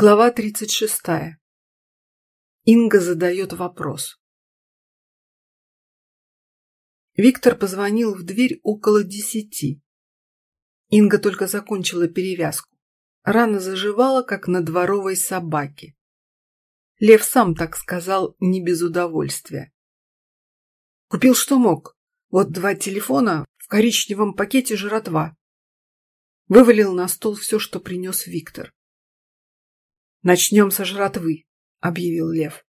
Глава 36. Инга задает вопрос. Виктор позвонил в дверь около десяти. Инга только закончила перевязку. Рана заживала, как на дворовой собаке. Лев сам так сказал, не без удовольствия. Купил что мог. Вот два телефона, в коричневом пакете жратва. Вывалил на стол все, что принес Виктор. «Начнем со жратвы», — объявил Лев.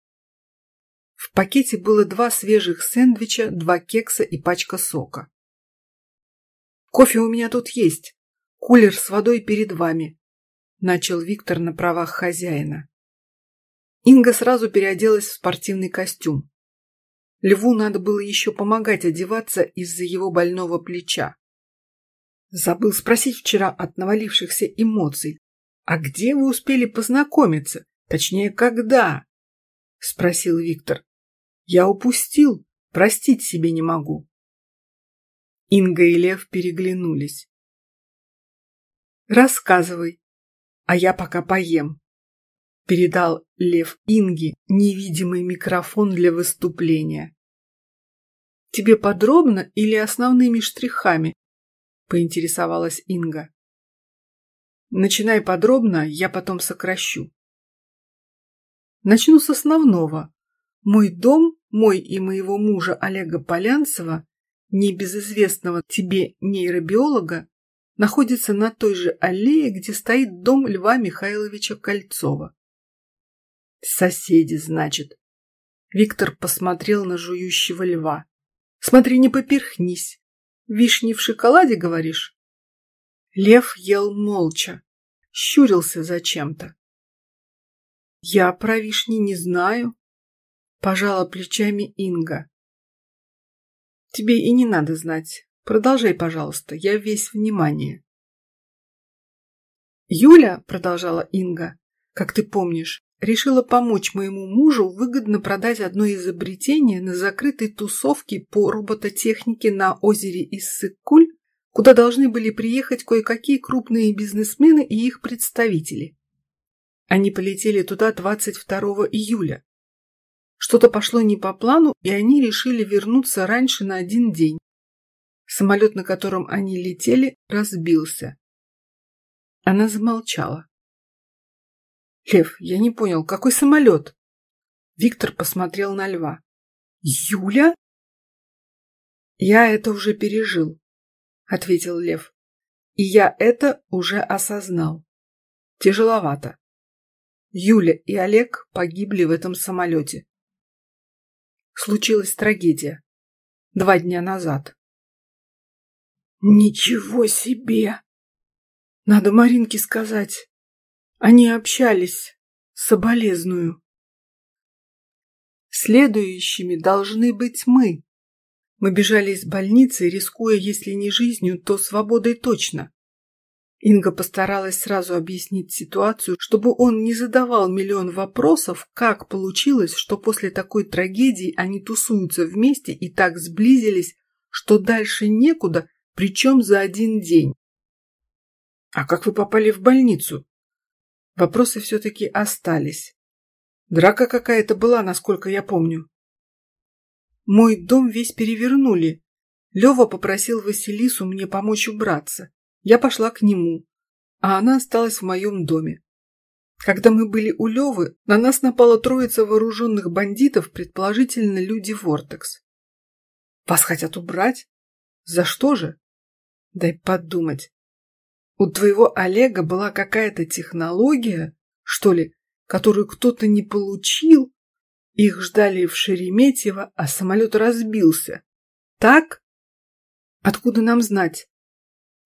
В пакете было два свежих сэндвича, два кекса и пачка сока. «Кофе у меня тут есть. Кулер с водой перед вами», — начал Виктор на правах хозяина. Инга сразу переоделась в спортивный костюм. Льву надо было еще помогать одеваться из-за его больного плеча. Забыл спросить вчера от навалившихся эмоций, «А где вы успели познакомиться? Точнее, когда?» — спросил Виктор. «Я упустил, простить себе не могу». Инга и Лев переглянулись. «Рассказывай, а я пока поем», — передал Лев Инге невидимый микрофон для выступления. «Тебе подробно или основными штрихами?» — поинтересовалась Инга. Начинай подробно, я потом сокращу. Начну с основного. Мой дом, мой и моего мужа Олега Полянцева, небезызвестного тебе нейробиолога, находится на той же аллее, где стоит дом Льва Михайловича Кольцова. Соседи, значит. Виктор посмотрел на жующего льва. Смотри, не поперхнись. Вишни в шоколаде, говоришь? Лев ел молча, щурился зачем-то. «Я про вишни не знаю», — пожала плечами Инга. «Тебе и не надо знать. Продолжай, пожалуйста, я весь внимание». «Юля», — продолжала Инга, — «как ты помнишь, решила помочь моему мужу выгодно продать одно изобретение на закрытой тусовке по робототехнике на озере Иссык-Куль куда должны были приехать кое-какие крупные бизнесмены и их представители. Они полетели туда 22 июля. Что-то пошло не по плану, и они решили вернуться раньше на один день. Самолет, на котором они летели, разбился. Она замолчала. «Лев, я не понял, какой самолет?» Виктор посмотрел на льва. «Юля?» «Я это уже пережил. — ответил Лев. «И я это уже осознал. Тяжеловато. Юля и Олег погибли в этом самолете. Случилась трагедия. Два дня назад». «Ничего себе!» «Надо Маринке сказать. Они общались. Соболезную». «Следующими должны быть мы», мы бежали из больницы, рискуя, если не жизнью, то свободой точно. Инга постаралась сразу объяснить ситуацию, чтобы он не задавал миллион вопросов, как получилось, что после такой трагедии они тусуются вместе и так сблизились, что дальше некуда, причем за один день. «А как вы попали в больницу?» Вопросы все-таки остались. Драка какая-то была, насколько я помню. Мой дом весь перевернули. Лева попросил Василису мне помочь убраться. Я пошла к нему, а она осталась в моем доме. Когда мы были у Левы, на нас напала троица вооруженных бандитов, предположительно люди Вортекс. Вас хотят убрать? За что же? Дай подумать. У твоего Олега была какая-то технология, что ли, которую кто-то не получил, их ждали в Шереметьево, а самолет разбился. Так? Откуда нам знать?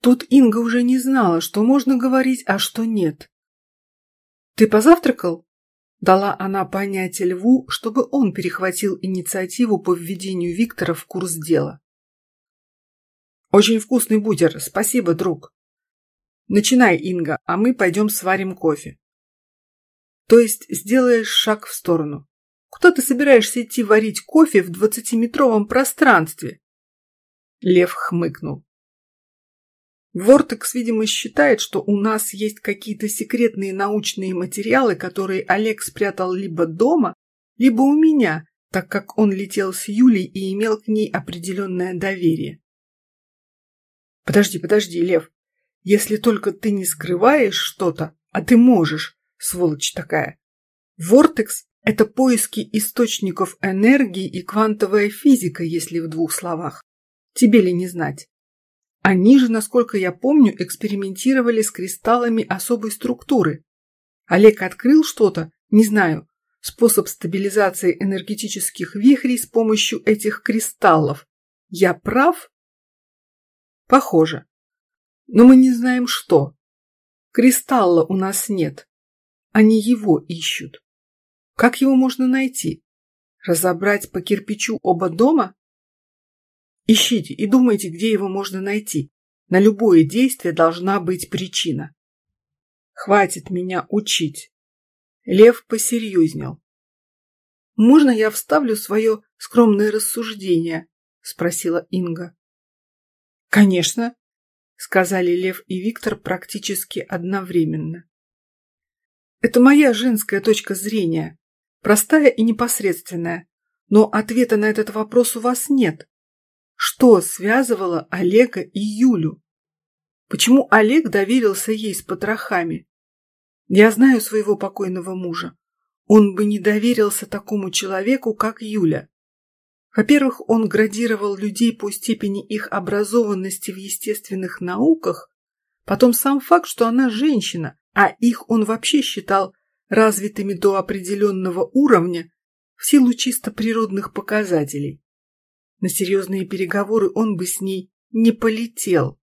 Тут Инга уже не знала, что можно говорить, а что нет. «Ты позавтракал?» Дала она понять Льву, чтобы он перехватил инициативу по введению Виктора в курс дела. «Очень вкусный бутер, спасибо, друг. Начинай, Инга, а мы пойдем сварим кофе». То есть сделаешь шаг в сторону. Куда ты собираешься идти варить кофе в двадцатиметровом пространстве? Лев хмыкнул. Вортекс, видимо, считает, что у нас есть какие-то секретные научные материалы, которые Олег спрятал либо дома, либо у меня, так как он летел с Юлей и имел к ней определенное доверие. Подожди, подожди, Лев. Если только ты не скрываешь что-то, а ты можешь, сволочь такая. Вортекс – это поиски источников энергии и квантовая физика, если в двух словах. Тебе ли не знать? Они же, насколько я помню, экспериментировали с кристаллами особой структуры. Олег открыл что-то, не знаю, способ стабилизации энергетических вихрей с помощью этих кристаллов. Я прав? Похоже. Но мы не знаем что. Кристалла у нас нет. Они его ищут. Как его можно найти? Разобрать по кирпичу оба дома? Ищите и думайте, где его можно найти. На любое действие должна быть причина. Хватит меня учить. Лев посерьезнел. «Можно я вставлю свое скромное рассуждение?» – спросила Инга. «Конечно», – сказали Лев и Виктор практически одновременно. «Это моя женская точка зрения, простая и непосредственная, но ответа на этот вопрос у вас нет. Что связывало Олега и Юлю? Почему Олег доверился ей с потрохами? Я знаю своего покойного мужа. Он бы не доверился такому человеку, как Юля. Во-первых, он градировал людей по степени их образованности в естественных науках, потом сам факт, что она женщина, а их он вообще считал развитыми до определенного уровня в силу чисто природных показателей. На серьезные переговоры он бы с ней не полетел.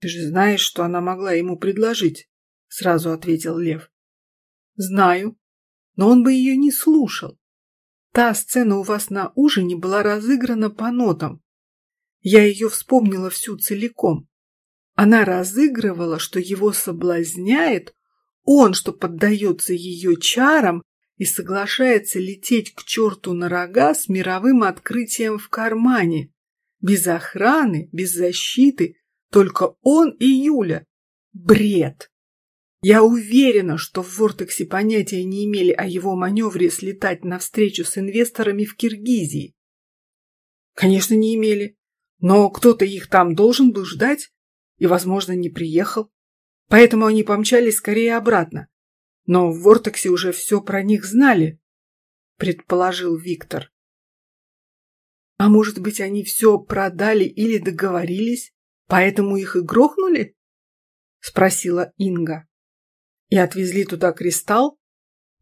«Ты же знаешь, что она могла ему предложить», — сразу ответил Лев. «Знаю, но он бы ее не слушал. Та сцена у вас на ужине была разыграна по нотам. Я ее вспомнила всю целиком. Она разыгрывала, что его соблазняет, он, что поддается ее чарам и соглашается лететь к черту на рога с мировым открытием в кармане. Без охраны, без защиты, только он и Юля. Бред! Я уверена, что в Вортексе понятия не имели о его маневре слетать навстречу с инвесторами в Киргизии. Конечно, не имели. Но кто-то их там должен был ждать и, возможно, не приехал. Поэтому они помчались скорее обратно. Но в Вортексе уже все про них знали, предположил Виктор. А может быть, они все продали или договорились, поэтому их и грохнули? Спросила Инга. И отвезли туда кристалл?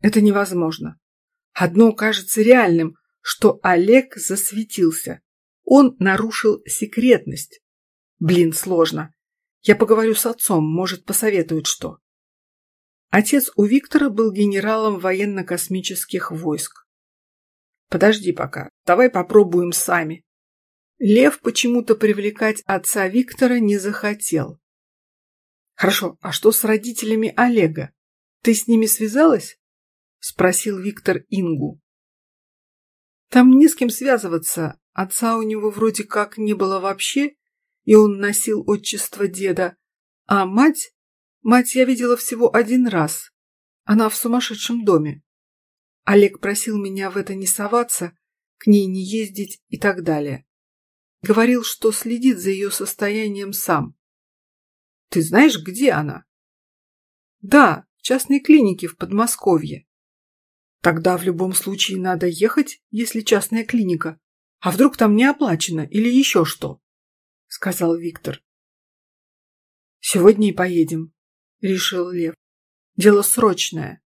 Это невозможно. Одно кажется реальным, что Олег засветился. Он нарушил секретность. Блин, сложно. Я поговорю с отцом, может, посоветует что. Отец у Виктора был генералом военно-космических войск. Подожди пока, давай попробуем сами. Лев почему-то привлекать отца Виктора не захотел. Хорошо, а что с родителями Олега? Ты с ними связалась? Спросил Виктор Ингу. Там не с кем связываться. Отца у него вроде как не было вообще, и он носил отчество деда. А мать Мать я видела всего один раз. Она в сумасшедшем доме. Олег просил меня в это не соваться, к ней не ездить и так далее. Говорил, что следит за ее состоянием сам. Ты знаешь, где она? Да, в частной клинике в Подмосковье. Тогда в любом случае надо ехать, если частная клиника. А вдруг там не оплачено или еще что? Сказал Виктор. Сегодня и поедем. — решил Лев. «Дело срочное».